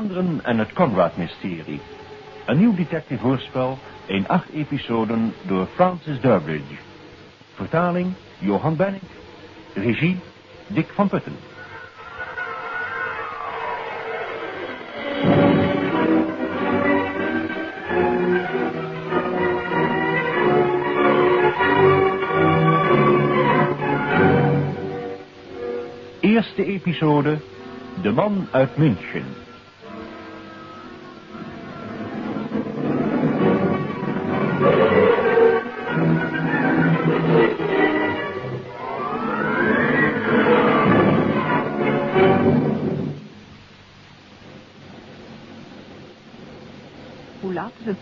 Vlaanderen en het Conrad-mysterie. Een nieuw detective-hoorspel in acht episoden door Francis Durbridge. Vertaling Johan Benning. Regie Dick van Putten. Eerste episode De man uit München.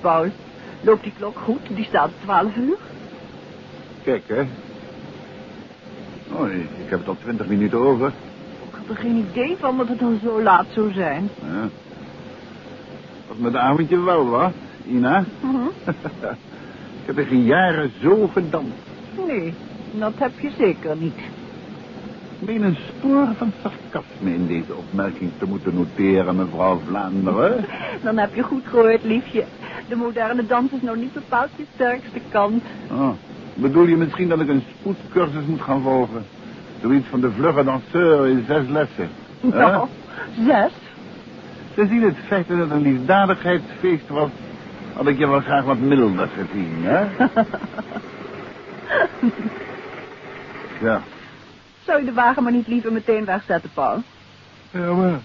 Paul? Loopt die klok goed? Die staat 12 uur. Kijk, hè. Oh, ik heb het al twintig minuten over. Ik had er geen idee van dat het dan zo laat zou zijn. Ja. Wat met de avondje wel, wat, Ina? Mhm. ik heb er geen jaren zo gedanst. Nee, dat heb je zeker niet. Ik meen een spoor van sarcasme in deze opmerking te moeten noteren, mevrouw Vlaanderen. Dan heb je goed gehoord, liefje. De moderne dans is nou niet bepaald je sterkste kant. Oh, bedoel je misschien dat ik een spoedcursus moet gaan volgen? Zoiets van de vlugge danseur in zes lessen. Nou, zes. Ze zien het feit dat het een liefdadigheidsfeest was... had ik je wel graag wat milder gezien, hè? ja. Zou je de wagen maar niet liever meteen wegzetten, Paul? Ja, maar...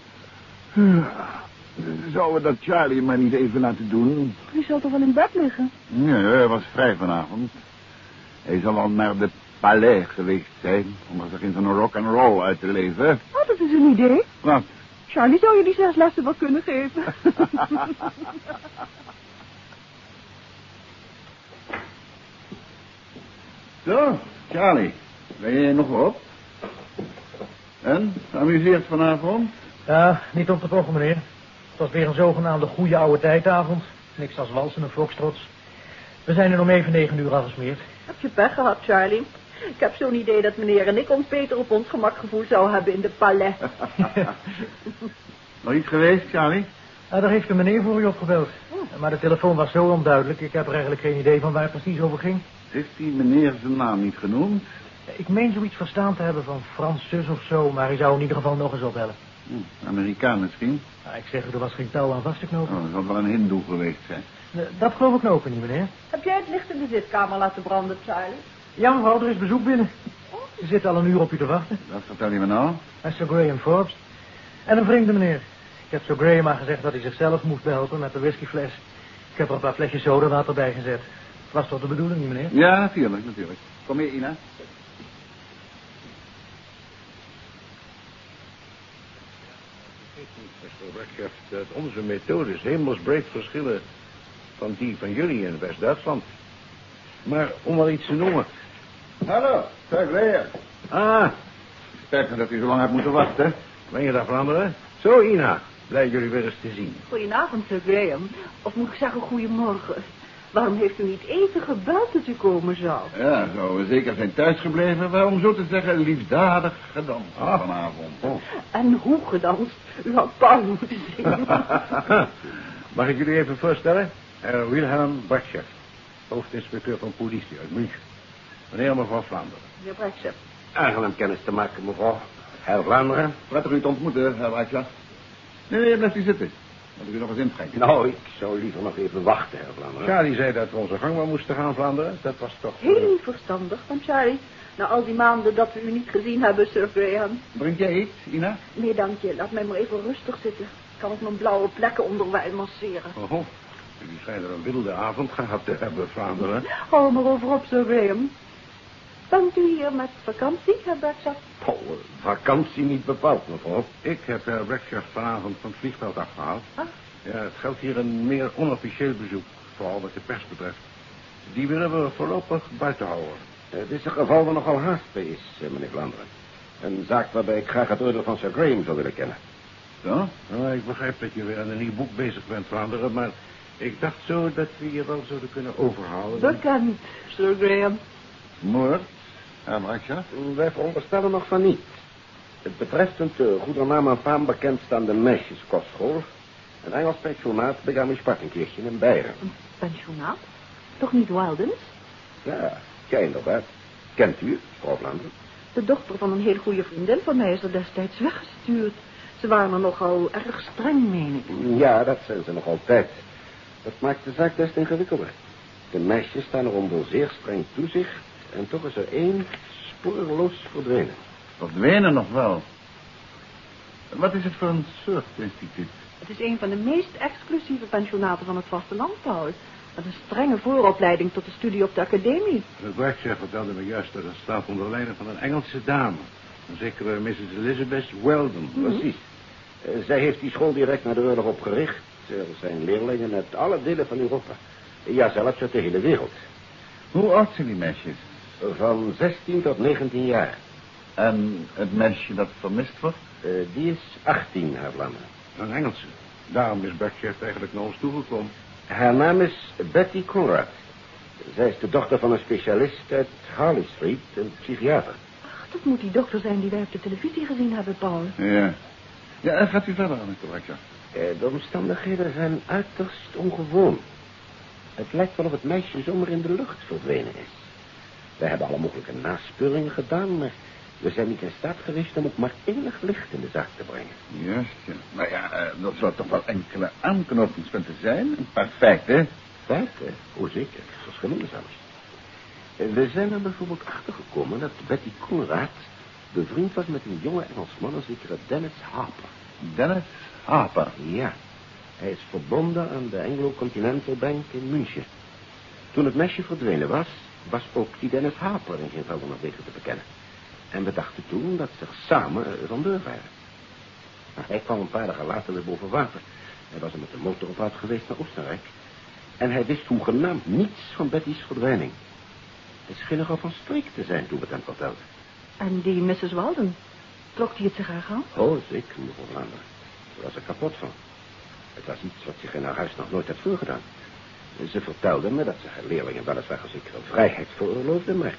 ja. Zouden we dat Charlie maar niet even laten doen? Die zal toch wel in bed liggen? Ja, hij was vrij vanavond. Hij zal al naar de palais geweest zijn... om er zich in zijn rock and roll uit te leven. Oh, dat is een idee. Wat? Charlie zou je die zes lessen wel kunnen geven. Zo, Charlie. Ben je nog op? En, amuseert vanavond? Ja, niet om te pochen, meneer. Het was weer een zogenaamde goede oude tijdavond. Niks als walsen en foxtrots. We zijn er om even negen uur afgesmeerd. heb je pech gehad, Charlie? Ik heb zo'n idee dat meneer en ik ons beter op ons gemak gevoeld zouden hebben in de palais. Nog iets geweest, Charlie? Ja, daar heeft de meneer voor u opgebeld. Maar de telefoon was zo onduidelijk. Ik heb er eigenlijk geen idee van waar het precies over ging. Heeft die meneer zijn naam niet genoemd? Ik meen zoiets verstaan te hebben van Frans zus of zo, maar hij zou in ieder geval nog eens opbellen. Hm, Amerikaan misschien? Ja, ik zeg er was geen touw aan vast te knopen. Oh, dat zal wel een hindoe geweest zijn. Eh, Dat geloof ik nou ook niet, meneer. heb jij het licht in de zitkamer laten branden, Charlie? Ja, mevrouw, er is bezoek binnen. Ze zit al een uur op u te wachten. Dat vertel je me nou? En Sir Graham Forbes. En een vreemde meneer. Ik heb Sir Graham maar gezegd dat hij zichzelf moest behelpen met de whiskyfles. Ik heb er een paar flesjes sodawater bij gezet. Was toch de bedoeling, niet, meneer? Ja, natuurlijk, natuurlijk. Kom hier, Ina. Redcliffe, dat onze methodes hemelsbreed verschillen van die van jullie in West-Duitsland. Maar om wel iets te noemen. Hallo, Sir Graham. Ah, Spijt dat u zo lang hebt moeten wachten. ben je daar, Vlaanderen? Zo, Ina. Blij jullie weer eens te zien. Goedenavond, Sir Graham. Of moet ik zeggen goedemorgen. Waarom heeft u niet even gebeld dat u komen zou? Ja, zou we zeker zijn thuisgebleven. Maar om zo te zeggen, liefdadig gedanst vanavond. Oh. En hoe gedanst? U had Paul moeten zien. Mag ik jullie even voorstellen? Herr Wilhelm Bartscheff, hoofdinspecteur van politie uit München. Meneer en mevrouw Vlaanderen. Meneer Brechtschep. Aangenaam kennis te maken, mevrouw. Herr Vlaanderen. Prettig u te ontmoeten, Herr Weitja. Nee, nee, blijft u zitten. Moet ik u nog eens inschenken. Nou, ik zou liever nog even wachten, Herr Vlaanderen. Charlie zei dat we onze gang maar moesten gaan, Vlaanderen. Dat was toch... Heel verstandig van Charlie. Na al die maanden dat we u niet gezien hebben, Sir Graham. Drink jij iets, Ina? Nee, dank je. Laat mij maar even rustig zitten. Kan ik mijn blauwe plekken onderwijl masseren. Oh, jullie schijnen een wilde avond gehad te hebben, Vlaanderen. Hou maar over op, Sir Graham. Bent u hier met vakantie, Herr Brechtschep? Oh, vakantie niet bepaald, mevrouw. Ik heb Herr Brechtschef vanavond van het vliegveld afgehaald. Ah. Ja, het geldt hier een meer onofficieel bezoek, vooral wat de pers betreft. Die willen we voorlopig buiten houden. Het is een geval waar nogal haast bij is, eh, meneer Vlaanderen. Een zaak waarbij ik graag het oordeel van Sir Graham zou willen kennen. Zo? Nou, ik begrijp dat je weer aan een nieuw boek bezig bent, Vlaanderen, maar ik dacht zo dat we je wel zouden kunnen overhalen. Bekend, Sir Graham. Moord, Herr Weitja. Wij veronderstellen nog van niet. Het betreft een te goede naam en faam bekendstaande meisjeskostschool... Een Engels pensionaat begam in Spartenkirchen in Beieren. Een pensionaat? Toch niet Wildens? Ja, ja, inderdaad. Kent u, mevrouw Vlaanderen? De dochter van een heel goede vriendin van mij is er destijds weggestuurd. Ze waren er nogal erg streng, meen ik. Ja, dat zijn ze nog altijd. Dat maakt de zaak best ingewikkelder. De meisjes staan er onder zeer streng toezicht... en toch is er één spoorloos verdwenen. Verdwenen nog wel. Wat is het voor een soort instituut? Het is een van de meest exclusieve pensionaten van het vasteland, Paul. Met een strenge vooropleiding tot de studie op de academie. De Berkshire vertelde me juist dat het staat onder leiding van een Engelse dame. Een zekere Mrs. Elizabeth Weldon. Precies. Eh, zij heeft die school direct na de oorlog opgericht. Er zijn leerlingen uit alle delen van Europa. Ja, zelfs uit de hele wereld. Hoe oud zijn die meisjes? Van 16 tot 19 jaar. En het meisje dat vermist wordt? Eh, die is 18, haar Vlaanderen. Een Engelse. Daarom is Berkshire eigenlijk naar ons toegekomen. Haar naam is Betty Conrad. Zij is de dochter van een specialist uit Harley Street, een psychiater. Ach, dat moet die dokter zijn die wij op de televisie gezien hebben, Paul. Ja. Ja, en gaat u verder, Anneke Berkshire. Eh, de omstandigheden zijn uiterst ongewoon. Het lijkt wel of het meisje zomaar in de lucht verdwenen is. We hebben alle mogelijke naspeuringen gedaan, maar we zijn niet in staat geweest om ook maar enig licht in de zaak te brengen. Juist, ja. Maar ja, eh, er zullen toch wel enkele aanknopingspunten zijn? Een paar feiten. Feiten? Hoe zeker, verschillende zelfs. Eh, We zijn er bijvoorbeeld achtergekomen dat Betty Conrad bevriend was met een jonge Engelsman, een zekere Dennis Harper. Dennis Harper. Ja, hij is verbonden aan de Anglo-Continental Bank in München. Toen het meisje verdwenen was, was ook die Dennis Harper in geen velden wegen te bekennen. En we dachten toen dat ze samen vandoor waren. Maar hij kwam een paar dagen later weer boven water. Hij was er met de motor op uit geweest naar Oostenrijk. En hij wist hoegenaamd niets van Betty's verdwijning. Hij scheen nogal van streek te zijn toen we het hem vertelden. En die Mrs. Walden, trok die het zich aan? Oh, zeker, mevrouw Vlaanderen. Daar was er kapot van. Het was iets wat zich in haar huis nog nooit had voorgedaan. Ze vertelde me dat ze haar leerlingen weliswaar een zekere vrijheid veroorloofde, maar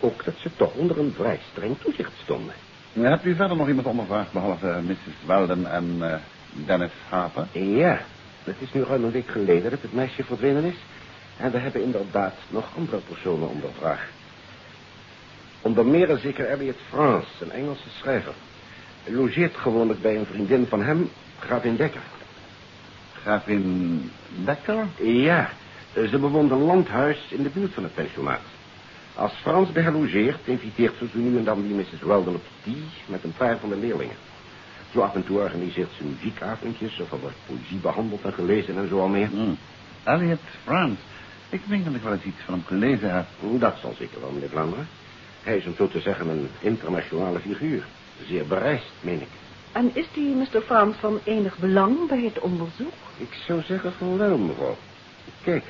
ook dat ze toch onder een vrij streng toezicht stonden. Hebt u verder nog iemand ondervraagd, behalve eh, Mrs. Weldon en eh, Dennis Harper? Ja, het is nu ruim een week geleden dat het meisje verdwenen is. En we hebben inderdaad nog andere personen ondervraagd. Onder meer zeker Elliot France, een Engelse schrijver. Logeert gewoonlijk bij een vriendin van hem, Gravin Dekker. Gravin Dekker? Ja, ze bewoont een landhuis in de buurt van het pensionaat. Als Frans haar logeert, inviteert ze zo nu en dan die Mrs. Weldon op tea met een paar van de leerlingen. Zo af en toe organiseert ze muziekavondjes of er wordt poëzie behandeld en gelezen en zo al meer. Hmm. Elliot Frans. Ik denk dat ik wel eens iets van hem gelezen heb. Dat zal zeker wel, meneer Vlaanderen. Hij is om zo te zeggen een internationale figuur. Zeer bereisd, meen ik. En is die Mr. Frans van enig belang bij het onderzoek? Ik zou zeggen van wel, mevrouw. Kijk,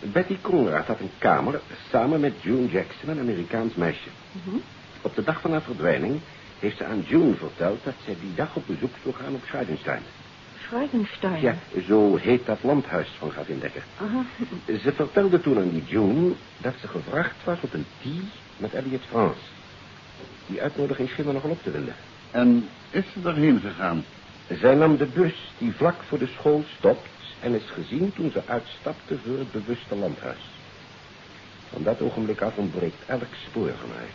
Betty Conrad had een kamer samen met June Jackson, een Amerikaans meisje. Mhm. Op de dag van haar verdwijning heeft ze aan June verteld dat zij die dag op bezoek zou gaan op Schreidenstein. Schreidenstein. Ja, zo heet dat landhuis van Gravin Dekker. Aha. Ze vertelde toen aan die June dat ze gevraagd was op een tea met Elliot France. Die uitnodiging scheen er nogal op te winden. En is ze erheen gegaan? Zij nam de bus die vlak voor de school stopt en is gezien toen ze uitstapte voor het bewuste landhuis. Van dat ogenblik af ontbreekt elk spoor van haar.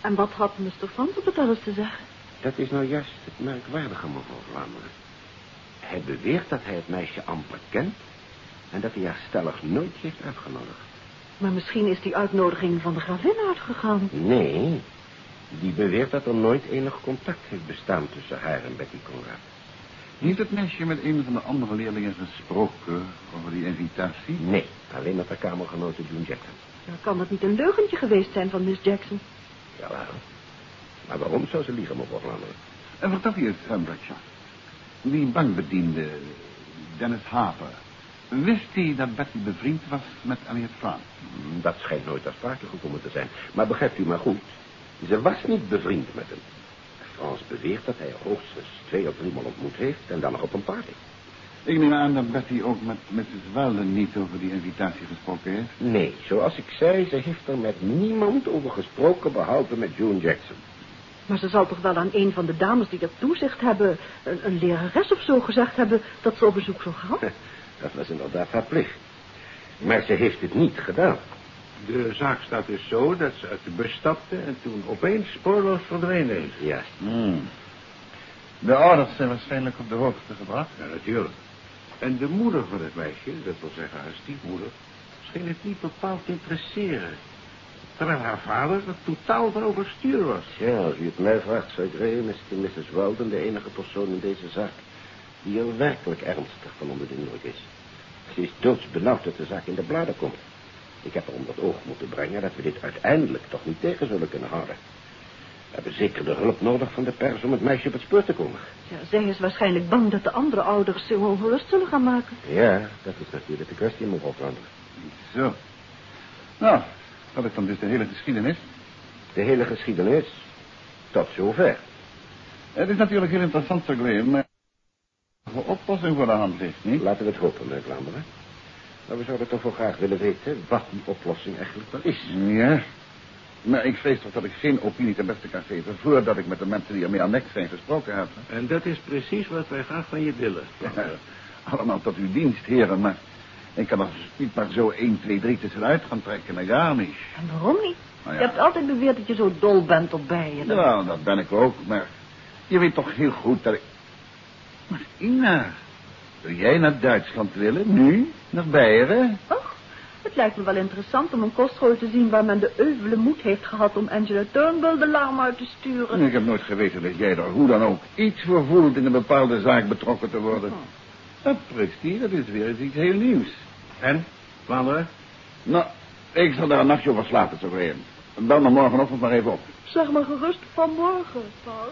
En wat had Mr. Frans op het alles te zeggen? Dat is nou juist het merkwaardige, mevrouw Vlaanderen. Hij beweert dat hij het meisje amper kent en dat hij haar stellig nooit heeft uitgenodigd. Maar misschien is die uitnodiging van de gravin uitgegaan. Nee, die beweert dat er nooit enig contact heeft bestaan tussen haar en Betty Conrad. Heeft het meisje met een van de andere leerlingen gesproken over die invitatie? Nee, alleen met haar kamergenote June Jackson. Ja, kan dat niet een leugentje geweest zijn van Miss Jackson? Jawel. Maar waarom zou ze liegen, mevrouw Vlaanderen? En vertel je het, Sam Bradshaw. Die bankbediende, Dennis Harper. Wist hij dat Betty bevriend was met Elliot Frans? Hmm, Dat schijnt nooit ter sprake gekomen te zijn. Maar begrijpt u maar goed. Ze was niet bevriend met hem. Frans beweert dat hij hoogstens twee of driemaal ontmoet heeft en dan nog op een party. Ik neem aan dat Betty ook met Mrs. Weldon niet over die invitatie gesproken heeft. Nee, zoals ik zei, ze heeft er met niemand over gesproken behalve met June Jackson. Maar ze zal toch wel aan een van de dames die dat toezicht hebben... een, een lerares of zo gezegd hebben dat ze op bezoek zou gaan? Dat was inderdaad haar plicht. Maar ze heeft het niet gedaan. De zaak staat dus zo dat ze uit de bus stapte en toen opeens spoorloos verdwenen is. Ja, Hmm. De ouders zijn waarschijnlijk op de hoogte gebracht. Ja, natuurlijk. En de moeder van het meisje, dat wil zeggen haar stiefmoeder, scheen het niet bepaald te interesseren. Terwijl haar vader er totaal van overstuur was. ja, als u het mij vraagt, Sir Graham, is die Mrs. Weldon de enige persoon in deze zaak die er werkelijk ernstig van onder de indruk is. Ze is doodsbenauwd dat de zaak in de bladen komt. Ik heb er onder het oog moeten brengen dat we dit uiteindelijk toch niet tegen zullen kunnen houden. We hebben zeker de hulp nodig van de pers om het meisje op het spoor te komen. Ja, zij is waarschijnlijk bang dat de andere ouders zich ongerust zullen gaan maken. Ja, dat is natuurlijk de kwestie, mevrouw Vlaanderen. Zo. Nou, dat is dan dus de hele geschiedenis. De hele geschiedenis tot zover. Het is natuurlijk heel interessant, Sir Graham, maar... voor oplossing voor de hand ligt, niet? Laten we het hopen, meneer Vlaanderen. Maar we zouden toch wel graag willen weten wat die oplossing eigenlijk wel is. Ja. Maar ik vrees toch dat ik geen opinie ten beste kan geven... voordat ik met de mensen die ermee aan nek zijn gesproken heb. En dat is precies wat wij graag van je willen. Ja, allemaal tot uw dienst, heren, maar... ik kan er niet maar zo 1, 2, 3 tussenuit gaan trekken, en gar niet. En waarom niet? Nou ja. Je hebt altijd beweerd dat je zo dol bent op bijen. Nou, dat ben ik ook, maar... je weet toch heel goed dat ik... Maar Ina, zou jij naar Duitsland willen, nu? Naar Beieren? Och, het lijkt me wel interessant om een kostschool te zien... waar men de euvele moed heeft gehad om Angela Turnbull de larm uit te sturen. Ik heb nooit geweten dat jij er hoe dan ook iets voor voelt in een bepaalde zaak betrokken te worden. Dat Prixtie, dat is weer eens iets heel nieuws. En, Vlaanderen? Nou, ik zal daar een nachtje over slapen, zo weer. Bel me morgenochtend maar even op. Zeg maar gerust vanmorgen, Paul.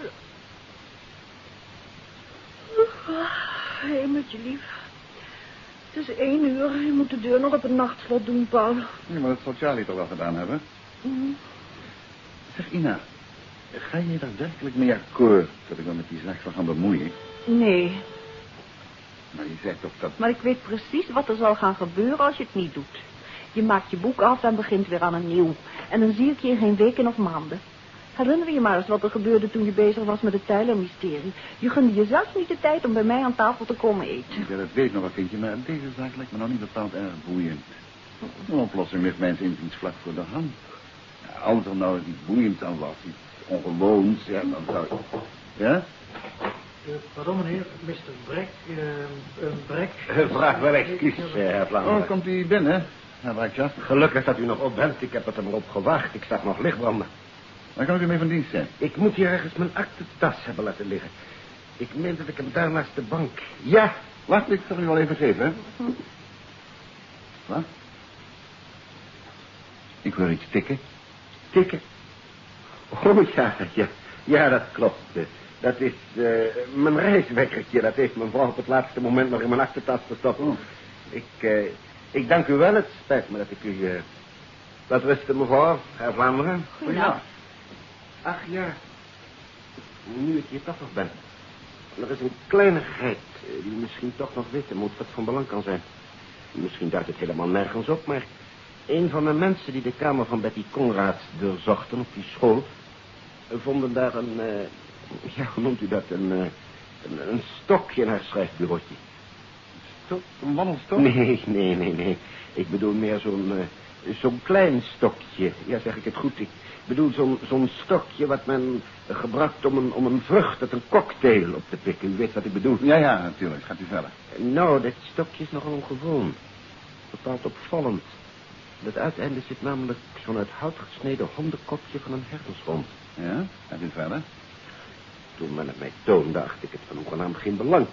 Hemeltje lief. Het is één uur. Je moet de deur nog op het nachtslot doen, Paul. Ja, maar dat zal Charlie toch wel gedaan hebben. Mhm. Zeg, Ina, ga je daar werkelijk mee akkoord dat ik me met die zaak zal gaan bemoeien? Nee, Maar je zei toch dat... maar ik weet precies wat er zal gaan gebeuren als je het niet doet. Je maakt je boek af en begint weer aan een nieuw. En dan zie ik je in geen weken of maanden. Herinner je maar eens wat er gebeurde toen je bezig was met het Tyler-mysterie. Je gunde jezelf niet de tijd om bij mij aan tafel te komen eten. Ja, dat weet ik nog wel, kindje, maar deze zaak lijkt me nog niet bepaald erg boeiend. Een oplossing ligt mijns inziens vlak voor de hand. Ja, als er nou iets boeiends aan was, iets ongewoons, ja, dan zou ik... Ja? Eh, pardon, meneer. Mr. Brek. eh een Brek. Vraag wel excuus, eh, heer Oh, Vlaanderen. komt u binnen, Brakjas? Gelukkig dat u nog op bent. Ik heb het er maar op gewacht. Ik zag nog licht branden. Waar kan ik u mee van dienst zijn? Ik moet hier ergens mijn aktentas hebben laten liggen. Ik meen dat ik hem daar naast de bank... Ja, Wacht, ik zal u wel even geven, hè? Wat? Ik hoor iets tikken. tikken. Oh ja, ja, ja, dat klopt. Dat is eh, mijn reiswekkertje. Dat heeft mijn vrouw op het laatste moment nog in mijn achtertas gestopt. Oh. Ik, eh, ik dank u wel. Het spijt me dat ik u... eh laat rusten, mevrouw, Herr Vlaanderen. Goedenavond. Ach ja, nu ik hier toch nog ben. Er is een kleinigheid eh, die u misschien toch nog weten moet wat van belang kan zijn. Misschien duidt het helemaal nergens op, maar... een van de mensen die de kamer van Betty Conrad doorzochten op die school... eh, vonden daar een... eh, ja, hoe noemt u dat? Een, een, een stokje in haar schrijfbureautje. Stok, een wandelstok? Nee, nee, nee, nee. Ik bedoel meer zo'n zo'n klein stokje. Ja, zeg ik het goed. Ik bedoel zo'n zo'n stokje wat men gebruikt om een, om een vrucht uit een cocktail op te pikken. U weet wat ik bedoel. Ja, ja, natuurlijk. Gaat u verder. Nou, dat stokje is nogal ongewoon. Bepaald opvallend. Het uiteinde zit namelijk zo'n uit hout gesneden hondenkopje van een herdershond. Ja, gaat u verder. Toen men het mij toonde, acht ik het van hoegenaamd geen belang.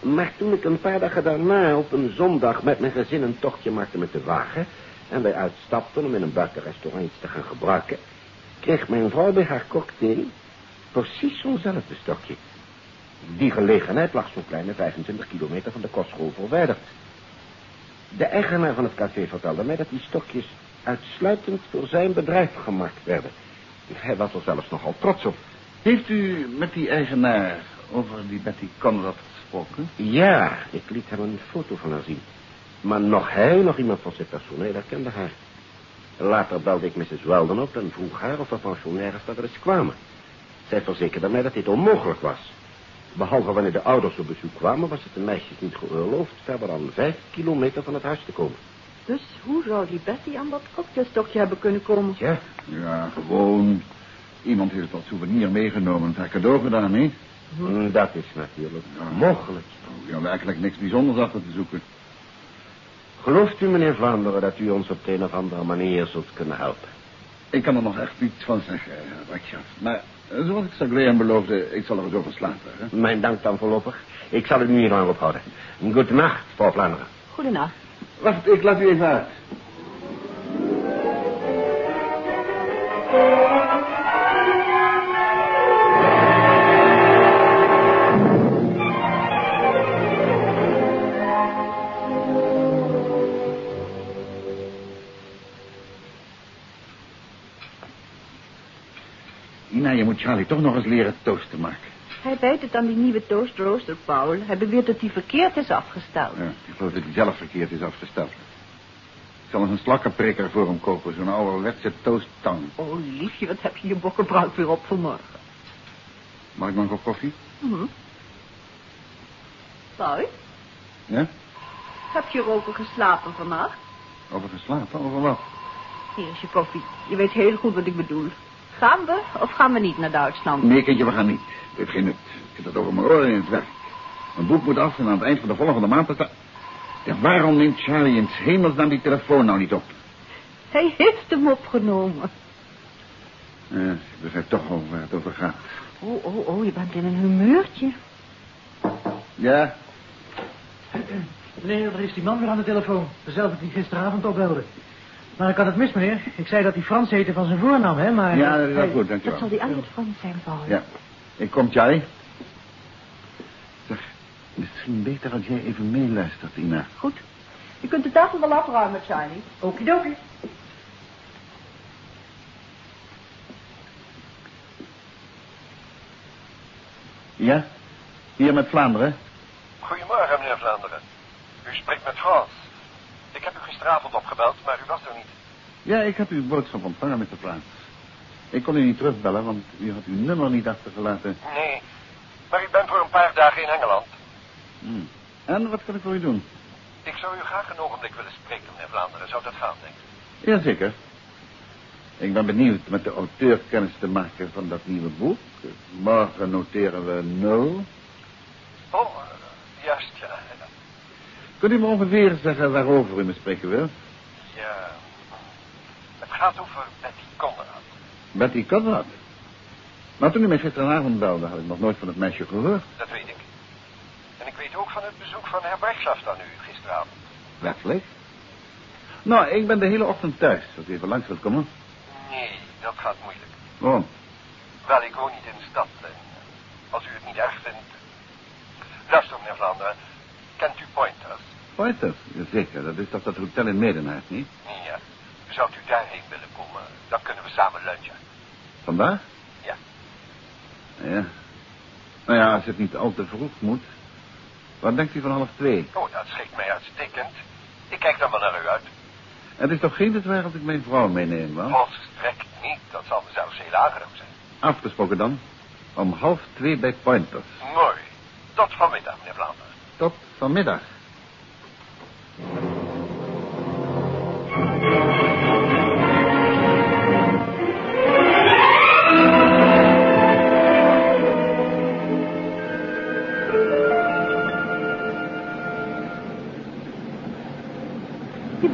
Maar toen ik een paar dagen daarna op een zondag met mijn gezin een tochtje maakte met de wagen... en wij uitstapten om in een buitenrestaurant iets te gaan gebruiken... kreeg mijn vrouw bij haar cocktail precies zo'nzelfde stokje. Die gelegenheid lag zo'n kleine 25 kilometer van de kostschool verwijderd. De eigenaar van het café vertelde mij dat die stokjes uitsluitend voor zijn bedrijf gemaakt werden. Hij was er zelfs nogal trots op. Heeft u met die eigenaar over die Betty Conrad gesproken? Ja, ik liet hem een foto van haar zien. Maar nog hij, nog iemand van zijn personeel herkende haar. Later belde ik Mrs. Weldon op en vroeg haar of er pensionaires daar wel eens kwamen. Zij verzekerde mij dat dit onmogelijk was. Behalve wanneer de ouders op bezoek kwamen, was het de meisjes niet geoorloofd verder dan vijf kilometer van het huis te komen. Dus hoe zou die Betty aan dat cocktailstokje hebben kunnen komen? Ja, Ja, gewoon. Iemand heeft wat souvenir meegenomen en het haar cadeau gedaan, niet? mm, dat is natuurlijk mogelijk. Oh, ja, werkelijk niks bijzonders achter te zoeken. Gelooft u, meneer Vlaanderen, dat u ons op de een of andere manier zult kunnen helpen? Ik kan er nog echt iets van zeggen, Richard. Maar eh, zoals ik Saglean beloofde, ik zal er eens over slapen. Hè? Mijn dank dan voorlopig. Ik zal u nu hier lang ophouden. Goedenacht, mevrouw Vlaanderen. Goedenacht. Wacht, ik laat u even uit. Charlie toch nog eens leren toast te maken. Hij bijt het aan die nieuwe toastrooster, Paul. Hij beweert dat hij verkeerd is afgesteld. Ja, ik geloof dat hij zelf verkeerd is afgesteld. Ik zal eens een slakkenprikker voor hem kopen, zo'n ouderwetse toasttang. Oh, liefje, wat heb je je bokkenbruik weer op vanmorgen? Mag ik nog een kop koffie? Hm. Paul, Ja? heb je erover geslapen vannacht? Over geslapen? Over wat? Hier is je koffie. Je weet heel goed wat ik bedoel. Gaan we of gaan we niet naar Duitsland? Nee, kindje, we gaan niet. Het heeft geen nut. Ik heb dat over mijn oren in het werk. Mijn boek moet af en aan het eind van de volgende maand... dat- Ja, waarom neemt Charlie in hemelsnaam die telefoon nou niet op? Hij heeft hem opgenomen. Ja, ik begrijp toch al waar het over gaat. Oh, oh, oh, je bent in een humeurtje. Ja? Meneer, er is die man weer aan de telefoon. Dezelfde die gisteravond opbelde. Maar ik had het mis, meneer. Ik zei dat hij Frans heette van zijn voornaam, hè, maar... Ja, dat is wel goed, Dat dankjewel. zal die Elliot Frans zijn, Paul. Ja. Ik kom, Charlie. Zeg, misschien beter als jij even meeluistert, Ina. Goed. Je kunt de tafel wel afruimen, Charlie. Okidoki. Ja? Hier met Vlaanderen? Goedemorgen, meneer Vlaanderen. U spreekt met Frans. Gisteravond opgebeld, maar u was er niet. Ja, ik heb uw boodschap ontvangen met de plaats. Ik kon u niet terugbellen, want u had uw nummer niet achtergelaten. Nee, maar ik ben voor een paar dagen in Engeland. Hmm. En wat kan ik voor u doen? Ik zou u graag een ogenblik willen spreken, meneer Vlaanderen. Zou dat gaan, denk ik? Jazeker. Ik ben benieuwd met de auteur kennis te maken van dat nieuwe boek. Morgen noteren we nul. Oh, eh, juist, ja. Kunt u me ongeveer zeggen waarover u me spreken wil? Ja. Het gaat over Betty Conrad. Betty Conrad. Maar toen u mij gisteravond belde, had ik nog nooit van het meisje gehoord. Dat weet ik. En ik weet ook van het bezoek van Herr Brechtschaft aan u gisteravond. Werkelijk? Nou, ik ben de hele ochtend thuis. Als u even langs wilt komen. Nee, dat gaat moeilijk. Waarom? Wel, ik woon niet in de stad. En als u het niet erg vindt... Luister, meneer Vlaanderen. Pointers? Jazeker, dat is toch dat hotel in Medenhuis, niet? Ja. Zou u daarheen willen komen? Dan kunnen we samen lunchen. Vandaag? Ja. Ja. Nou ja, als het niet al te vroeg moet. Wat denkt u van half twee? Oh, dat schikt mij uitstekend. Ik kijk dan wel naar u uit. Het is toch geen bezwaar als ik mijn vrouw meeneem, wel? Volstrekt niet. Dat zal me zelfs heel aangenaam zijn. Afgesproken dan. Om half twee bij Pointers. Mooi. Tot vanmiddag, meneer Vlaanderen. Tot vanmiddag.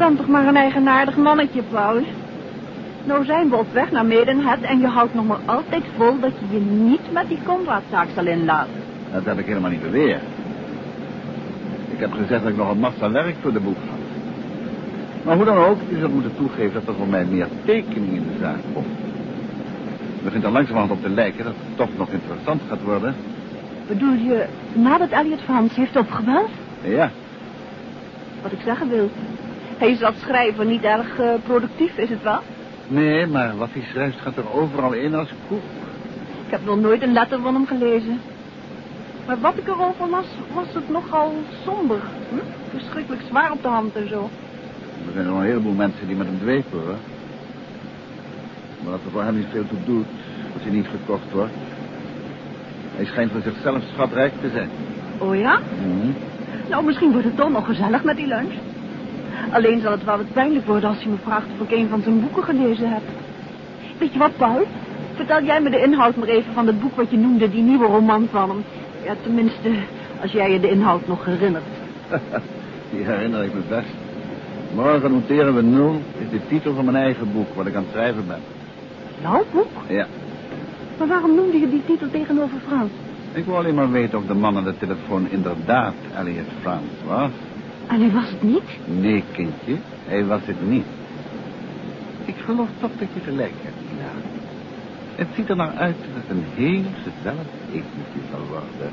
Je bent toch maar een eigenaardig mannetje, Paul. Nou zijn we op weg naar Medenhet en je houdt nog maar altijd vol dat je je niet met die Conradzaak zal inlaten. Dat heb ik helemaal niet beweerd. Ik heb gezegd dat ik nog een massa werk voor de boek had. Maar hoe dan ook, u zult moeten toegeven dat er voor mij meer tekening in de zaak komt. Het begint er langzamerhand op te lijken dat het toch nog interessant gaat worden. Bedoel je, nadat Elliot Frans heeft opgebeld? Ja, Wat ik zeggen wil. Hij is als schrijver niet erg eh, productief, is het wel? nee, maar wat hij schrijft gaat er overal in als koek. Ik heb nog nooit een letter van hem gelezen. Maar wat ik erover las, was het nogal somber. Hm? Verschrikkelijk zwaar op de hand en zo. Er zijn nog een heleboel mensen die met hem dwepen, hoor. Maar dat er voor hem niet veel toe doet, als hij niet gekocht wordt. Hij schijnt voor zichzelf schatrijk te zijn. Oh ja? Mhm. Nou, misschien wordt het toch nog gezellig met die lunch. Alleen zal het wel wat pijnlijk worden als hij me vraagt of ik een van zijn boeken gelezen heb. Weet je wat, Paul? Vertel jij me de inhoud maar even van het boek wat je noemde, die nieuwe roman van hem. Ja, tenminste, als jij je de inhoud nog herinnert. Die herinner ik me best. Morgen noteren we nul is de titel van mijn eigen boek, wat ik aan het schrijven ben. Jouw boek? Ja. Maar waarom noemde je die titel tegenover Frans? Ik wil alleen maar weten of de man aan de telefoon inderdaad Elliot Frans was. En hij was het niet? Nee, kindje, hij was het niet. Ik geloof toch dat je gelijk hebt, Nina. Het ziet er naar uit dat het een heel gezellig etentje zal worden.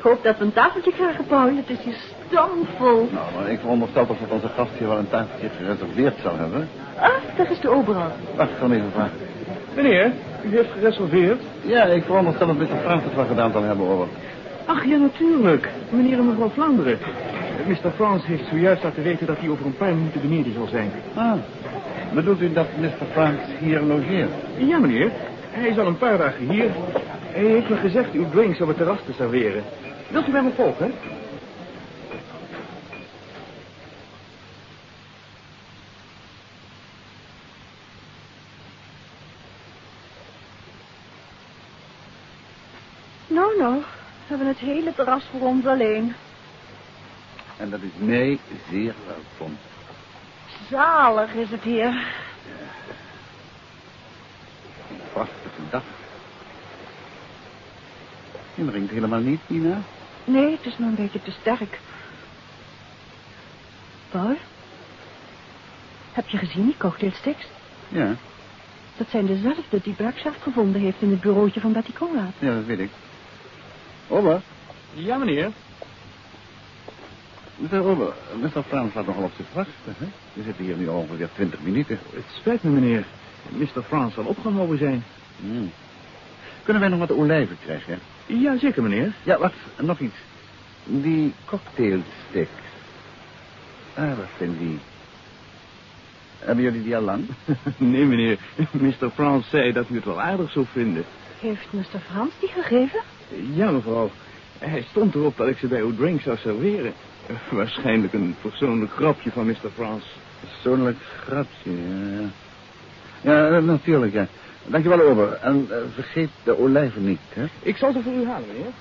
Ik hoop dat we een tafeltje krijgen, Paul. Het is hier stamvol. Nou, maar ik veronderstel toch dat onze gast hier wel een tafeltje gereserveerd zal hebben. Ah, daar is de oberal. Wacht, ik ga even vragen. Meneer, u heeft gereserveerd? Ja, ik veronderstel dat Mr. Frans het wel gedaan zal hebben, over. Ach ja, natuurlijk. Meneer en mevrouw Vlaanderen. Mr. Frans heeft zojuist laten weten dat hij over een paar minuten beneden zal zijn. Ah, bedoelt u dat Mr. Frans hier logeert? Ja, meneer. Hij is al een paar dagen hier. Hij heeft me gezegd uw drinks op het terras te serveren. Wilt u mij me volgen? Nou, nou. We hebben het hele terras voor ons alleen. En dat is mij zeer welkom. Zalig is het hier. Een prachtige dag. Je drinkt helemaal niet, Nina? Nee, het is nog een beetje te sterk. Paul? Heb je gezien die cocktailsticks? Ja, Dat zijn dezelfde die Bergschaft gevonden heeft in het bureautje van Betty Conrad. ja, dat weet ik. Ober, Ja, meneer. Mr. Ober, Mr. Frans laat nogal op zich wachten, hè? We zitten hier nu al ongeveer twintig minuten. Het spijt me, meneer. Mr. Frans zal opgehouden zijn. Hmm. Kunnen wij nog wat olijven krijgen? Ja, zeker, meneer. Ja, wacht, nog iets. Die cocktailsticks. Ah, wat zijn die? Hebben jullie die al lang? nee, meneer. Mr. Frans zei dat u het wel aardig zou vinden. Heeft Mr. Frans die gegeven? Ja, mevrouw. Hij stond erop dat ik ze bij uw drink zou serveren. Waarschijnlijk een persoonlijk grapje van Mr. Frans. Persoonlijk grapje, ja. Ja, eh, natuurlijk, ja. Dankjewel, Ober. En eh, vergeet de olijven niet, hè? Ik zal ze voor u halen, meneer.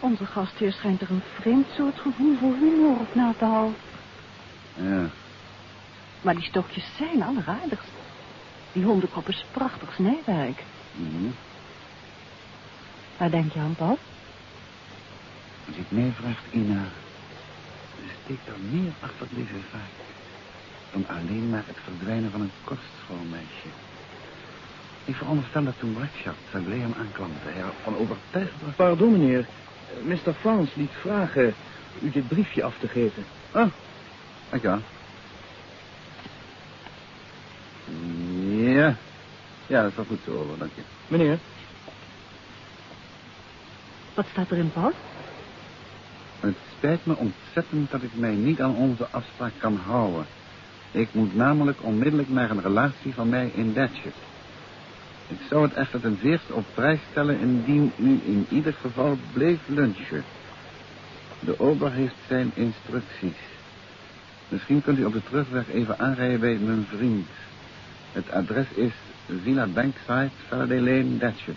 Onze gastheer schijnt er een vreemd soort gevoel voor humor op na te houden. Ja. Maar die stokjes zijn alleraardigst. Die hondenkop is prachtig snijwerk. Mhm. Waar denk je aan, Paul? Als ik mij vraagt, Ina... steekt er meer achter deze zaak... dan alleen maar het verdwijnen van een kostschoolmeisje. Ik veronderstel dat toen Bradshaw zijn Graham aanklampte... hij ervan overtuigd was... Pardon, meneer. Eh, Mr. Frans liet vragen u dit briefje af te geven. Oh, dankjewel. Ja. Ja, dat is wel goed zo, Ober, dank je. Meneer, Wat staat erin, Paul? Het spijt me ontzettend dat ik mij niet aan onze afspraak kan houden. Ik moet namelijk onmiddellijk naar een relatie van mij in Datchet. Ik zou het echter ten zeerste op prijs stellen indien u in ieder geval bleef lunchen. De ober heeft zijn instructies. Misschien kunt u op de terugweg even aanrijden bij mijn vriend. Het adres is Villa Bankside, Faraday Lane, Datchet.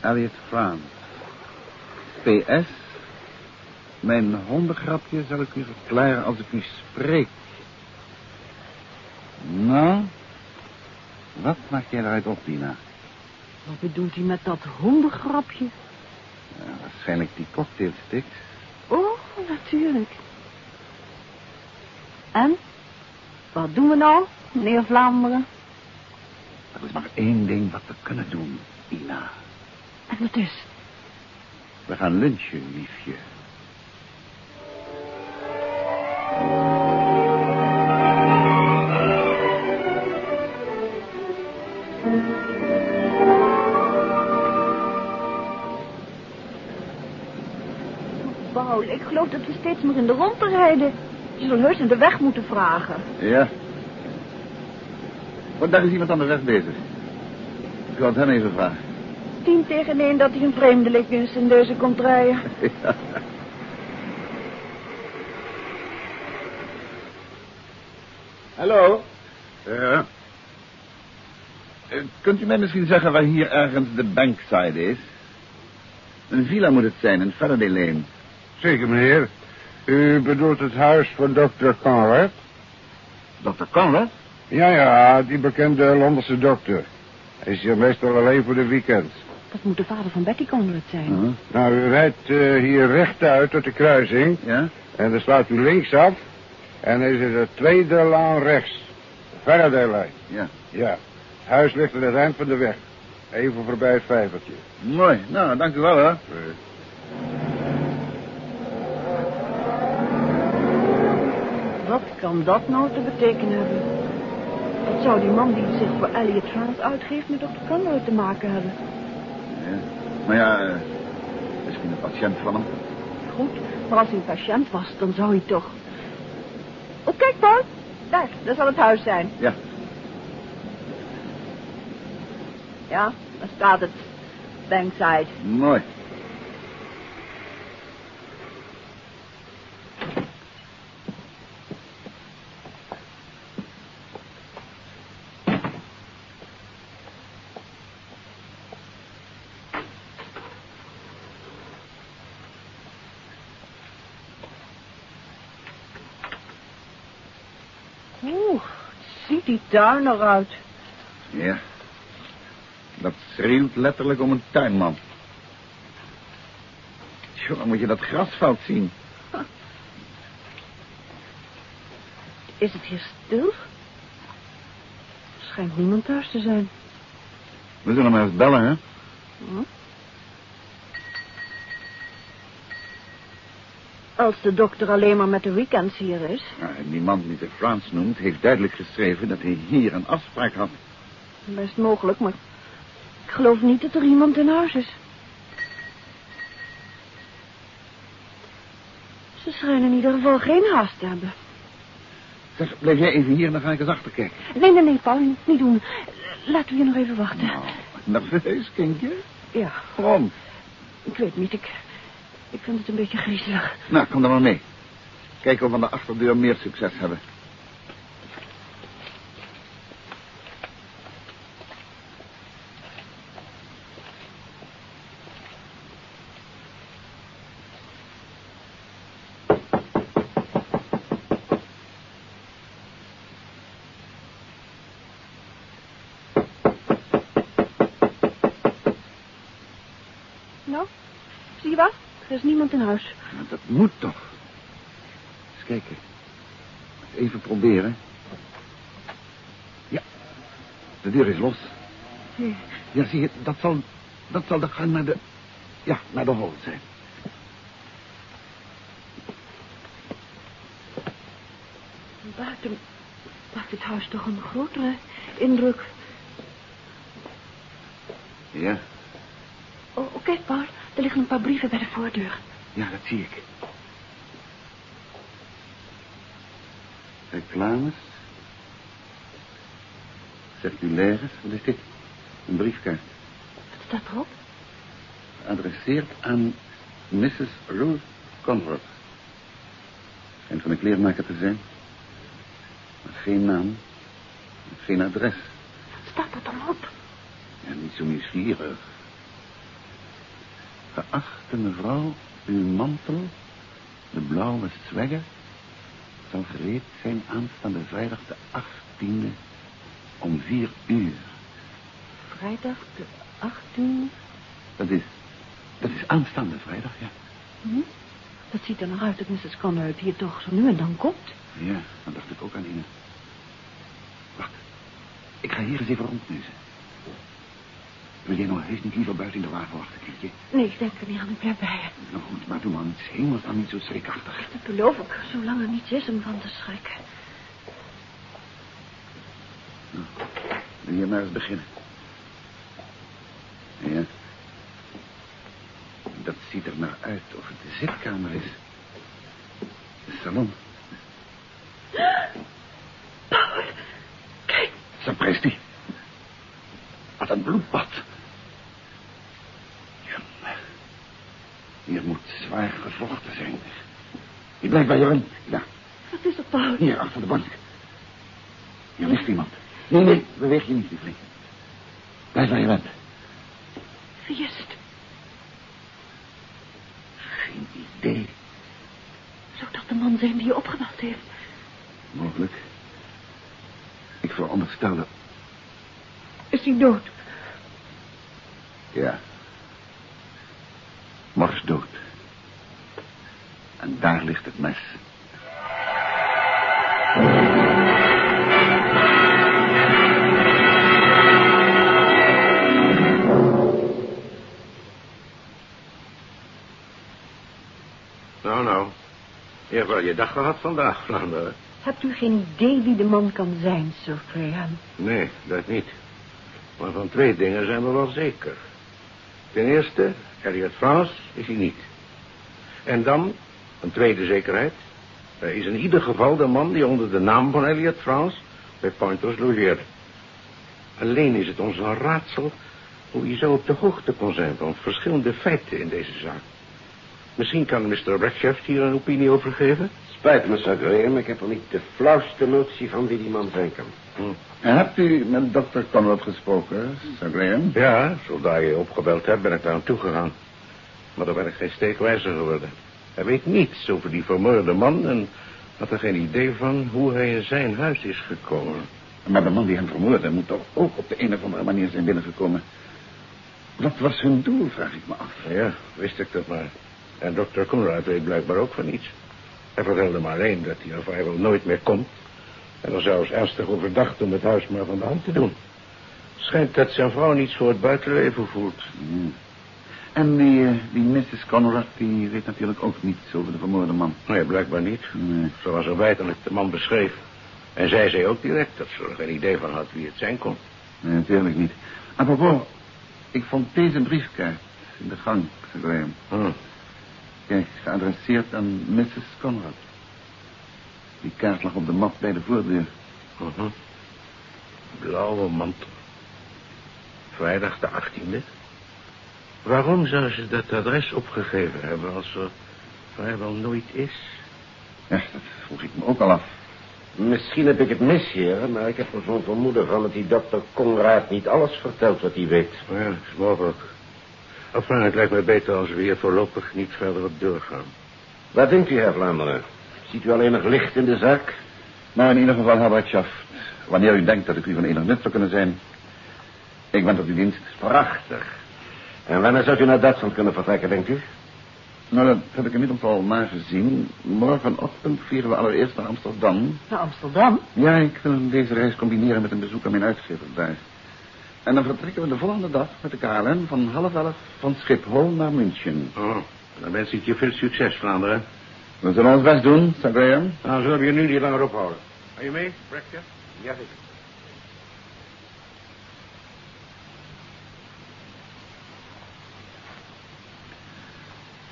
Elliot Frans. PS. Mijn hondengrapje zal ik u verklaren als ik u spreek. Nou, wat maak jij eruit op, Dina? Wat bedoelt hij met dat hondengrapje? Ja, waarschijnlijk die cocktailsticks. Oh, natuurlijk. En? Wat doen we nou, meneer Vlaanderen? Er is maar één ding wat we kunnen doen, Dina. En dat is... We gaan lunchen, liefje. Paul, ik geloof dat we steeds meer in de ronde rijden. Je zal heus in de weg moeten vragen. Ja. Want daar is iemand aan de weg bezig. Ik het hem even vragen. Tien tegen één dat hij een vreemdeling is in deze komt rijden. Ja. Hallo? Ja. Eh, kunt u mij misschien zeggen waar hier ergens de bankside is? Een villa moet het zijn, een Faraday Lane. Zeker, meneer. U bedoelt het huis van dokter Conrad? Dokter Conrad? Ja, ja, die bekende Londense dokter. Hij is hier meestal alleen voor de weekend. Dat moet de vader van Betty Conrad zijn. Uh-huh. Nou, u rijdt eh, hier rechtuit tot de kruising. Ja? En dan slaat u linksaf. En dan is het de tweede laan rechts. Faraday Lane. Ja. Ja. Het huis ligt aan het eind van de weg. Even voorbij het vijvertje. Mooi. Nou, dank u wel, hè. Kan dat nou te betekenen hebben? Wat zou die man die zich voor Elliot Trans uitgeeft met Dr. Conrad te maken hebben? Ja. Maar ja, eh, misschien een patiënt van hem. Goed, maar als hij een patiënt was, dan zou hij toch... Oh, kijk, Paul. Daar, daar zal het huis zijn. Ja. Ja, daar staat het. Bankside. Mooi. Oeh, ziet die tuin eruit. Ja. Dat schreeuwt letterlijk om een tuinman. Jongen, moet je dat grasveld zien. Is het hier stil? Er schijnt niemand thuis te zijn. We zullen maar eens bellen, hè? Hm? Als de dokter alleen maar met de weekends hier is. Nou, die man die zich Frans noemt, heeft duidelijk geschreven dat hij hier een afspraak had. Best mogelijk, maar ik geloof niet dat er iemand in huis is. Ze schijnen in ieder geval geen haast te hebben. Zeg, blijf jij even hier en dan ga ik eens achter kijken. Nee, nee, nee, Paul, niet doen. Laten we hier nog even wachten. Nou, nerveus, kindje. Ja, Waarom? ik weet niet, ik, ik vind het een beetje griezelig. Nou, kom dan maar mee. Kijken of we aan de achterdeur meer succes hebben. Nou, zie je wat? Er is niemand in huis. Maar dat moet toch. Eens kijken. Even proberen. Ja, de deur is los. Nee. Ja, zie je, dat zal, dat zal de gang naar de... Ja, naar de hol zijn. Buiten maakt het huis toch een grotere indruk. Ja, Oh, oh, kijk, Paul, er liggen een paar brieven bij de voordeur. Ja, dat zie ik. Reclames. Circulaires. Wat is dit? Een briefkaart. Wat staat erop? Geadresseerd aan Mrs. Ruth Conrad. Schijnt van een kleermaker te zijn. Maar geen naam. Geen adres. Wat staat er dan op? Ja, niet zo nieuwsgierig. Geachte mevrouw, uw mantel, de blauwe zwegger, zal gereed zijn aanstaande vrijdag de 18e om vier uur. Vrijdag de 18... Dat is, dat is aanstaande vrijdag, ja. Hm? Dat ziet er nog uit dat Mrs. Conrad hier toch zo nu en dan komt. Ja, dan dacht ik ook aan Ine. Wacht, ik ga hier eens even rondneuzen. Wil jij nou heus niet liever buiten in de wagen wachten, kindje? Nee, ik denk er niet aan. Ik blijf bij je. Nou goed, maar doe maar iets hemels dan niet zo schrikachtig. Dat beloof ik, zolang er niets is om van te schrikken. Wil je maar eens beginnen? Ja. Dat ziet er naar uit of het de zitkamer is. salon. Paul, kijk. Sapristi. Wat een bloedbad. Hier moet zwaar gevochten zijn. Je blijft bij je bent. Ja, Wat is er, Paul? hier achter de bank. Hier ligt iemand. Nee, nee, beweeg je niet, lieveling. Blijf waar je bent. Wie is het? Geen idee. Zou dat de man zijn die je opgewacht heeft? Mogelijk. Ik veronderstel dat... Is hij dood? Ja. Mors dood. En daar ligt het mes. Nou, nou. Je hebt wel je dag gehad vandaag, Vlaanderen. Hebt u geen idee wie de man kan zijn, Sir Graham? Nee, dat niet. Maar van twee dingen zijn we wel zeker. Ten eerste, Elliot Frans is hij niet. En dan, een tweede zekerheid. Hij is in ieder geval de man die onder de naam van Elliot Frans bij Pointers logeerde. Alleen is het ons een raadsel hoe hij zo op de hoogte kon zijn van verschillende feiten in deze zaak. Misschien kan Mr. Redshaft hier een opinie over geven? Spijt me, Sir Graham. Ik heb er niet de flauwste notie van wie die man zijn kan. En hebt u met dokter Conrad gesproken, Sir Graham? Ja, zodra je opgebeld hebt, ben ik daar aan toegegaan. Maar daar ben ik geen steek wijzer geworden. Hij weet niets over die vermoorde man en had er geen idee van hoe hij in zijn huis is gekomen. Maar de man die hem vermoordde moet toch ook op de een of andere manier zijn binnengekomen. Wat was hun doel, vraag ik me af. Ja, wist ik dat maar. En dokter Conrad weet blijkbaar ook van niets. Hij vertelde maar alleen dat hij er vrijwel nooit meer komt. En er zelfs ernstig over dacht om het huis maar van de hand te doen. Schijnt dat zijn vrouw niets voor het buitenleven voelt. Hmm. En die, die Mrs. Conrad, die weet natuurlijk ook niets over de vermoorde man. Nee, blijkbaar niet. Nee. Zoals er feitelijk de man beschreef. En zij zei ook direct dat ze er geen idee van had wie het zijn kon. Nee, natuurlijk niet. Apropos, ik vond deze briefkaart in de gang, Sir Graham. Hm. Kijk, geadresseerd aan Mrs. Conrad. Die kaart lag op de mat bij de voordeur. Mhm. Blauwe mantel. Vrijdag de 18e. Waarom zou ze dat adres opgegeven hebben als er vrijwel nooit is? Ja, dat vroeg ik me ook al af. Misschien heb ik het mis, heren, maar ik heb er zo'n vermoeden van dat die dokter Conrad niet alles vertelt wat hij weet. Ja, is mogelijk. Enfin, het lijkt mij beter als we hier voorlopig niet verder op doorgaan. Wat denkt u, heer Vlaanderen? Ziet u alleen nog licht in de zaak? Maar in ieder geval, Herr Bredschaft, wanneer u denkt dat ik u van enig nut zou kunnen zijn, ik ben tot uw dienst. Prachtig. En wanneer zou u naar Duitsland kunnen vertrekken, denkt u? Nou, dat heb ik inmiddels al nagezien. Morgenochtend vliegen we allereerst naar Amsterdam. Naar Amsterdam? Ja, ik wil deze reis combineren met een bezoek aan mijn uitgever daar. En dan vertrekken we de volgende dag met de KLM van half elf van Schiphol naar München. Oh, dan wens ik je veel succes, Vlaanderen. We zullen ons best doen, Sir Graham. Nou, zullen we je nu niet langer ophouden. Ga je mee, Brekker? Ja, zeker.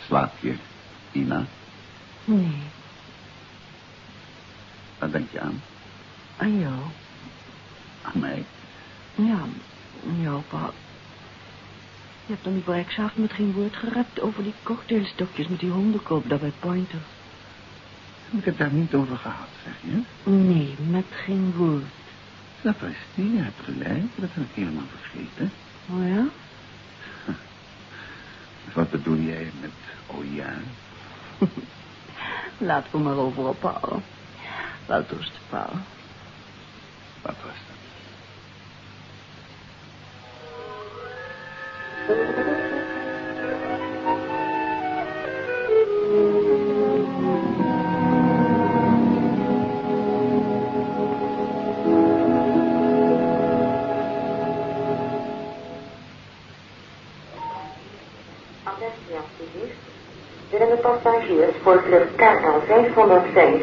Slaap je, Ina? Nee, Wat denk je aan? aan jou. Aan mij? Ja, aan jou, Paul. Je hebt dan die Brekshaft met geen woord gerept over die cocktailstokjes met die hondenkoop daar bij Pointer. Ik heb daar niet over gehad, zeg je? Nee, met geen woord. Dat is die, je hebt gelijk. Dat heb ik helemaal vergeten. Oh ja? Wat bedoel jij met oh ja? Laten we maar over op, Paul. Wel toest, Paul. 506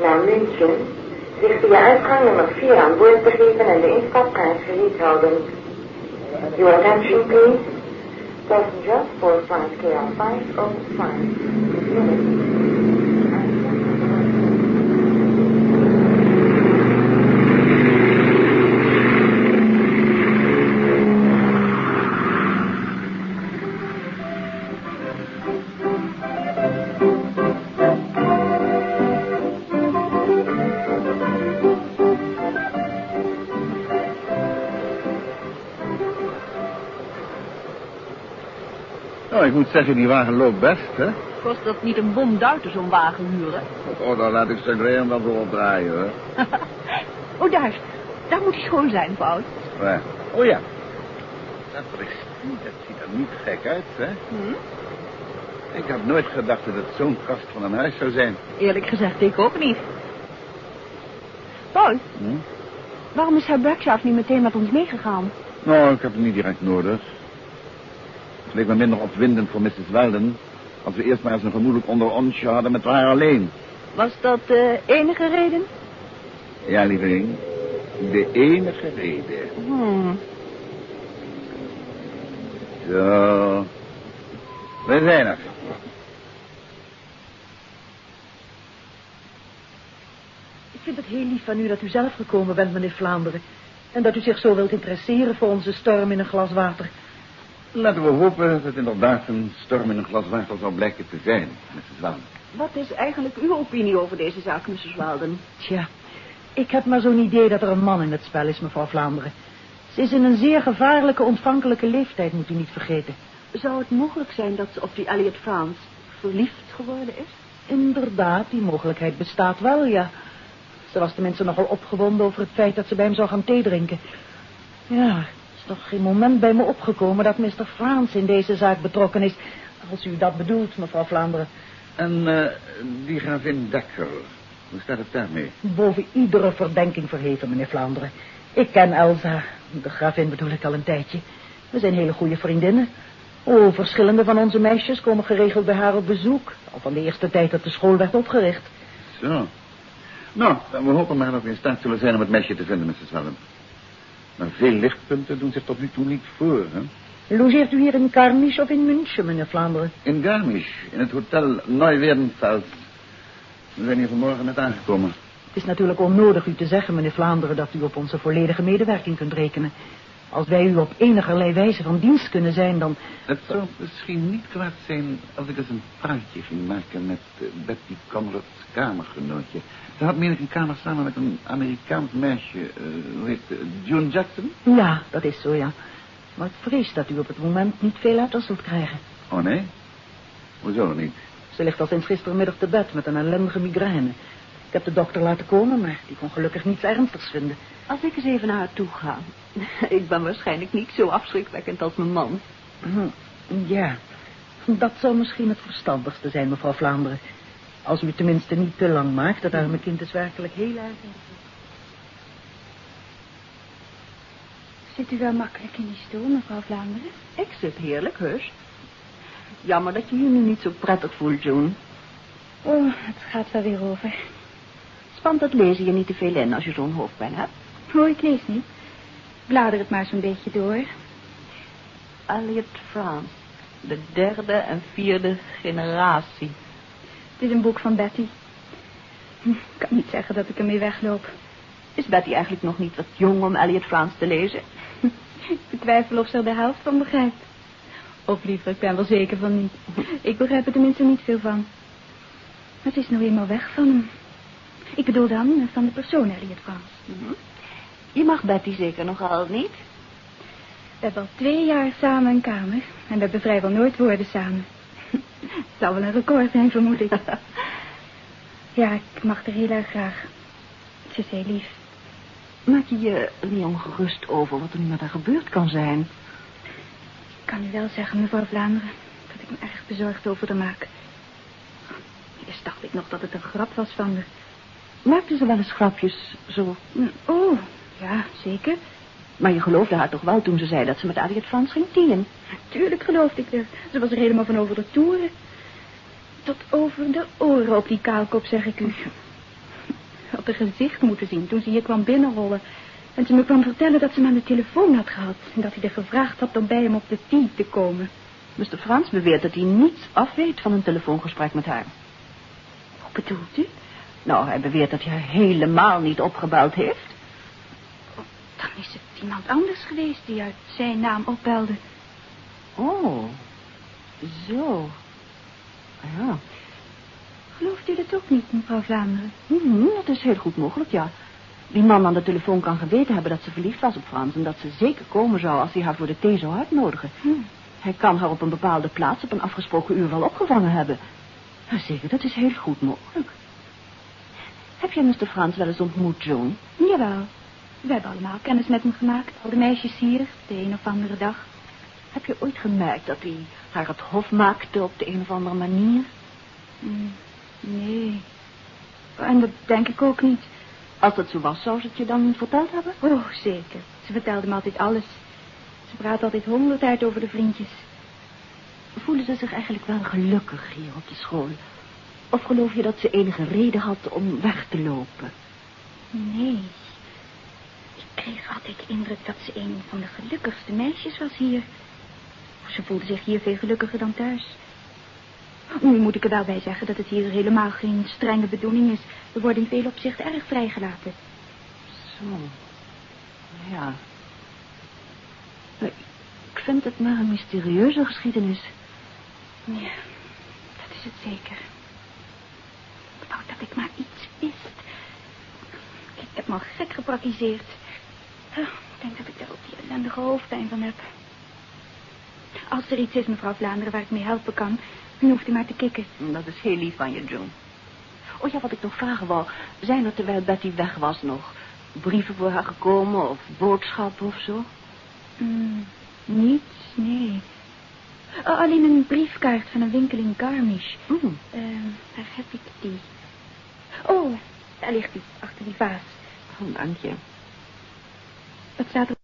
naar München, zich via uitgang nummer 4 aan boord begeven en de instapprijs gereed houden. Your attention please. Passengers for flight KL 505. Zeggen, die wagen loopt best, hè? Kost dat niet een bom duiten zo'n wagen huren? Oh, dan laat ik zijn Graham wel voor opdraaien, hoor. oh, daar. Daar moet die schoon zijn, Paul. Waar? Oh ja. Dat is, dat ziet er niet gek uit, hè? Hm? Ik had nooit gedacht dat het zo'n kast van een huis zou zijn. Eerlijk gezegd, ik ook niet. Paul, Hm? waarom is Herr Bergschaft niet meteen met ons meegegaan? Nou, ik heb het niet direct nodig. Het leek me minder opwindend voor Mrs. Weldon... als we eerst maar eens een gemoedelijk onder onsje hadden met haar alleen. Was dat de enige reden? Ja, lieveling. De enige reden. Hmm. Zo. We zijn er. Ik vind het heel lief van u dat u zelf gekomen bent, meneer Vlaanderen. En dat u zich zo wilt interesseren voor onze storm in een glas water. Laten we hopen dat het inderdaad een storm in een glas water zal blijken te zijn, Mrs. Weldon. Wat is eigenlijk uw opinie over deze zaak, Mrs. Walden? Tja, ik heb maar zo'n idee dat er een man in het spel is, mevrouw Vlaanderen. Ze is in een zeer gevaarlijke, ontvankelijke leeftijd, moet u niet vergeten. Zou het mogelijk zijn dat ze op die Elliot Frans verliefd geworden is? Inderdaad, die mogelijkheid bestaat wel, ja. Ze was tenminste nogal opgewonden over het feit dat ze bij hem zou gaan thee drinken. Ja, is nog geen moment bij me opgekomen dat Mr. Frans in deze zaak betrokken is. Als u dat bedoelt, mevrouw Vlaanderen. En eh, die gravin Dekker, hoe staat het daarmee? Boven iedere verdenking verheven, meneer Vlaanderen. Ik ken Elsa, de gravin bedoel ik al een tijdje. We zijn hele goede vriendinnen. Oh, verschillende van onze meisjes komen geregeld bij haar op bezoek. Al van de eerste tijd dat de school werd opgericht. Zo. Nou, we hopen maar dat we in staat zullen zijn om het meisje te vinden, Mrs. Wellen. Maar veel lichtpunten doen zich tot nu toe niet voor, hè? Logeert u hier in Garmisch of in München, meneer Vlaanderen? In Garmisch, in het hotel Neuwerdenfeld. We zijn hier vanmorgen net aangekomen. Het is natuurlijk onnodig u te zeggen, meneer Vlaanderen, dat u op onze volledige medewerking kunt rekenen. Als wij u op enigerlei wijze van dienst kunnen zijn, dan... Het zou misschien niet kwaad zijn als ik eens een praatje ging maken met eh, Betty Conrad's kamergenootje. Ze had meen ik een kamer samen met een Amerikaans meisje, eh, hoe heet June Jackson? Ja, dat is zo, ja. Maar ik vrees dat u op het moment niet veel uit ons zult krijgen. Oh nee? Hoezo niet? Ze ligt al sinds gistermiddag te bed met een ellendige migraine. Ik heb de dokter laten komen, maar die kon gelukkig niets ernstigs vinden. Als ik eens even naar haar toe ga. ik ben waarschijnlijk niet zo afschrikwekkend als mijn man. Hm, Ja, dat zou misschien het verstandigste zijn, mevrouw Vlaanderen. Als u het tenminste niet te lang maakt, dat arme kind is werkelijk heel erg... Zit u wel makkelijk in die stoel, mevrouw Vlaanderen? Ik zit heerlijk, heus. Jammer dat je je nu niet zo prettig voelt, June. Oh, het gaat wel weer over. Spant dat lezen je niet te veel in als je zo'n hoofdpijn hebt? Oh, ik lees niet. Blader het maar zo'n beetje door. Elliot Frans. De derde en vierde generatie. Het is een boek van Betty. Hm, Ik kan niet zeggen dat ik ermee wegloop. Is Betty eigenlijk nog niet wat jong om Elliot Frans te lezen? Ik betwijfel of ze er de helft van begrijpt. Of liever, ik ben wel zeker van niet. Ik begrijp er tenminste niet veel van. Maar ze is nou eenmaal weg van hem. Ik bedoel dan eh, van de persoon Elliot Frans. Mhm. Je mag Betty zeker nogal niet. We hebben al twee jaar samen een kamer. En we hebben vrijwel nooit woorden samen. Het zou wel een record zijn, vermoed ik. Ja, ik mag er heel erg graag. Ze is heel lief. Maak je je niet ongerust over wat er nu met haar gebeurd kan zijn? Ik kan u wel zeggen, mevrouw Vlaanderen, dat ik me erg bezorgd over haar maak. Eerst dacht ik nog dat het een grap was van haar. Maakte ze wel eens grapjes, zo? Oh, ja, zeker. Maar je geloofde haar toch wel toen ze zei dat ze met Elliot Frans ging tienen? Tuurlijk geloofde ik er. Ze was er helemaal van over de toeren. Tot over de oren op die kaalkop, zeg ik u. Had haar gezicht moeten zien toen ze hier kwam binnenrollen. En ze me kwam vertellen dat ze hem aan de telefoon had gehad. En dat hij er gevraagd had om bij hem op de tea te komen. Mr. Frans beweert dat hij niets afweet van een telefoongesprek met haar. Hoe bedoelt u? Nou, hij beweert dat hij haar helemaal niet opgebeld heeft. Dan is het iemand anders geweest die uit zijn naam opbelde. Oh, zo. Ja, Gelooft u dat ook niet, mevrouw Vlaanderen? Mhm, dat is heel goed mogelijk, ja. Die man aan de telefoon kan geweten hebben dat ze verliefd was op Frans... en dat ze zeker komen zou als hij haar voor de thee zou uitnodigen. Hm. Hij kan haar op een bepaalde plaats op een afgesproken uur wel opgevangen hebben. Ja, zeker, dat is heel goed mogelijk. Heb jij Mr. Frans wel eens ontmoet, Joan? Jawel. We hebben allemaal kennis met hem gemaakt. Al de meisjes hier, de een of andere dag. Heb je ooit gemerkt dat hij haar het hof maakte op de een of andere manier? Mm, nee. En dat denk ik ook niet. Als dat zo was, zou ze het je dan verteld hebben? Oh, zeker. Ze vertelde me altijd alles. Ze praat altijd honderd uit over de vriendjes. Voelen ze zich eigenlijk wel gelukkig hier op de school? Of geloof je dat ze enige reden had om weg te lopen? Nee. Ik kreeg altijd de indruk dat ze een van de gelukkigste meisjes was hier. Ze voelde zich hier veel gelukkiger dan thuis. Nu moet ik er wel bij zeggen dat het hier helemaal geen strenge bedoeling is. We worden in veel opzichten erg vrijgelaten. Zo. Ja. Ik vind het maar een mysterieuze geschiedenis. Ja, dat is het zeker. Ik wou dat ik maar iets wist. Ik heb me al gek gepraktiseerd. Ik denk dat ik daar ook die ellendige hoofdpijn van heb. Als er iets is, mevrouw Vlaanderen, waar ik mee helpen kan, dan hoeft u maar te kikken. Dat is heel lief van je, Joan. Oh ja, wat ik nog vragen wou. Zijn er terwijl Betty weg was nog brieven voor haar gekomen of boodschappen of zo? Mm, niets, nee. Oh, alleen een briefkaart van een winkel in Garmisch. Mm. Uh, waar heb ik die? Oh, daar ligt die, achter die vaas. Oh, dank je. Wat staat er